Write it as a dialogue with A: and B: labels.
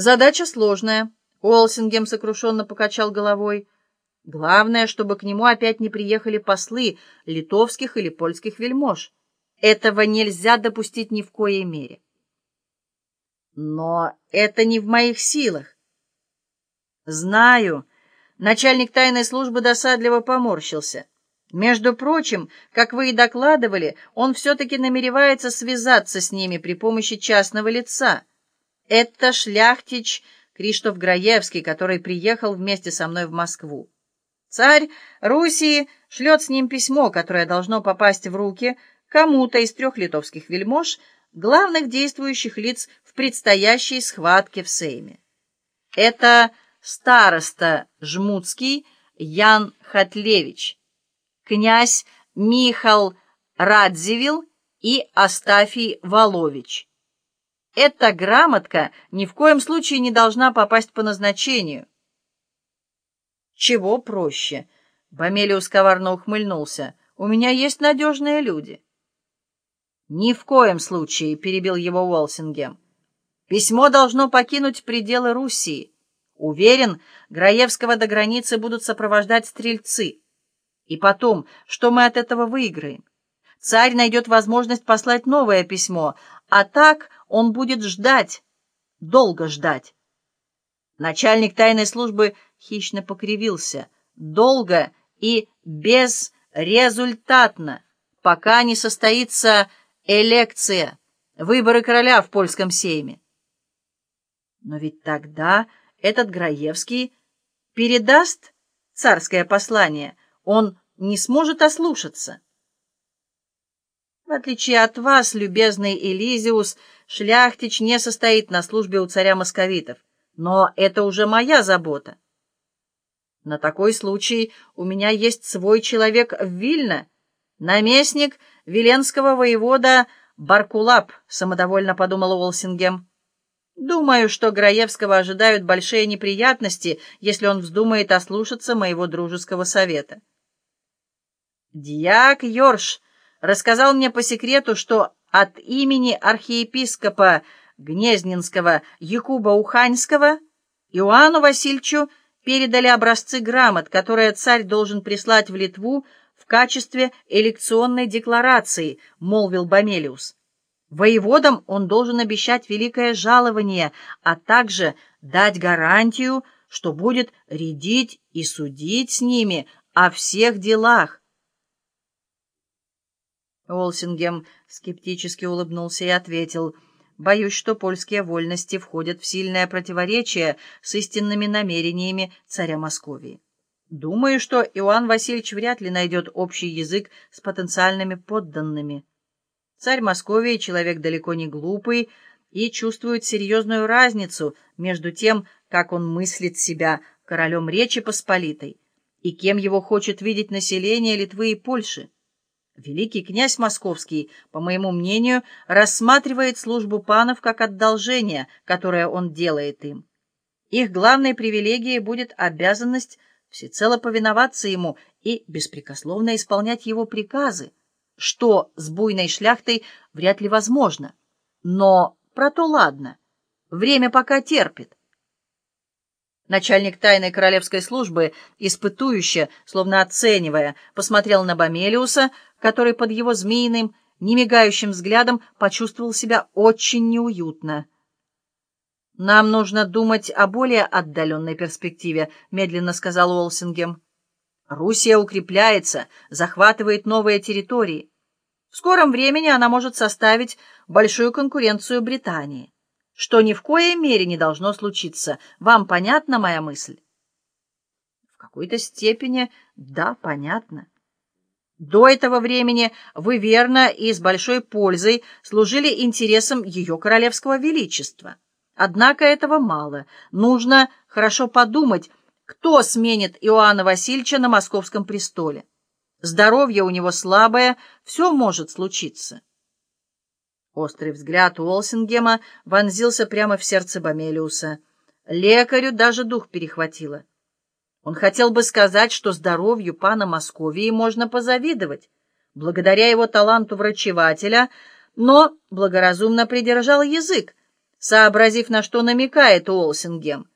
A: Задача сложная. Уолсингем сокрушенно покачал головой. Главное, чтобы к нему опять не приехали послы литовских или польских вельмож. Этого нельзя допустить ни в коей мере. Но это не в моих силах. Знаю. Начальник тайной службы досадливо поморщился. Между прочим, как вы и докладывали, он все-таки намеревается связаться с ними при помощи частного лица. Это шляхтич Криштоф Граевский, который приехал вместе со мной в Москву. Царь Руси шлет с ним письмо, которое должно попасть в руки кому-то из трех литовских вельмож, главных действующих лиц в предстоящей схватке в Сейме. Это староста Жмутский Ян Хатлевич, князь Михал Радзивилл и Астафий Волович. Эта грамотка ни в коем случае не должна попасть по назначению, чего проще? Бомелиус коварно ухмыльнулся. У меня есть надежные люди. Ни в коем случае, перебил его Уолсингем. Письмо должно покинуть пределы Руси. Уверен, Граевского до границы будут сопровождать стрельцы. И потом, что мы от этого выиграем? Царь найдет возможность послать новое письмо, а так он будет ждать, долго ждать. Начальник тайной службы хищно покривился. Долго и безрезультатно, пока не состоится элекция, выборы короля в польском сейме. Но ведь тогда этот Граевский передаст царское послание, он не сможет ослушаться. В отличие от вас, любезный Элизиус, шляхтич не состоит на службе у царя московитов. Но это уже моя забота. На такой случай у меня есть свой человек в Вильно, наместник Виленского воевода Баркулап, самодовольно подумал Уолсингем. Думаю, что Граевского ожидают большие неприятности, если он вздумает ослушаться моего дружеского совета. Дьяк Йорш рассказал мне по секрету, что от имени архиепископа Гнезненского Якуба Уханьского Иоанну Васильевичу передали образцы грамот, которые царь должен прислать в Литву в качестве элекционной декларации, молвил Бомелиус. Воеводам он должен обещать великое жалование, а также дать гарантию, что будет рядить и судить с ними о всех делах. Олсингем скептически улыбнулся и ответил — Боюсь, что польские вольности входят в сильное противоречие с истинными намерениями царя Московии. Думаю, что Иоанн Васильевич вряд ли найдет общий язык с потенциальными подданными. Царь Московии человек далеко не глупый и чувствует серьезную разницу между тем, как он мыслит себя королем Речи Посполитой и кем его хочет видеть население Литвы и Польши. Великий князь Московский, по моему мнению, рассматривает службу панов как одолжение, которое он делает им. Их главной привилегией будет обязанность всецело повиноваться ему и беспрекословно исполнять его приказы, что с буйной шляхтой вряд ли возможно. Но про то ладно, время пока терпит. Начальник тайной королевской службы, испытующе, словно оценивая, посмотрел на Бомелиуса, который под его змеиным, немигающим взглядом почувствовал себя очень неуютно. «Нам нужно думать о более отдаленной перспективе», — медленно сказал Уолсингем. «Руссия укрепляется, захватывает новые территории. В скором времени она может составить большую конкуренцию Британии» что ни в коей мере не должно случиться. Вам понятна моя мысль? В какой-то степени, да, понятно. До этого времени вы верно и с большой пользой служили интересам ее королевского величества. Однако этого мало. Нужно хорошо подумать, кто сменит Иоанна Васильевича на московском престоле. Здоровье у него слабое, все может случиться. Острый взгляд Уолсингема вонзился прямо в сердце Бомелиуса. Лекарю даже дух перехватило. Он хотел бы сказать, что здоровью пана Московии можно позавидовать, благодаря его таланту врачевателя, но благоразумно придержал язык, сообразив, на что намекает Уолсингем.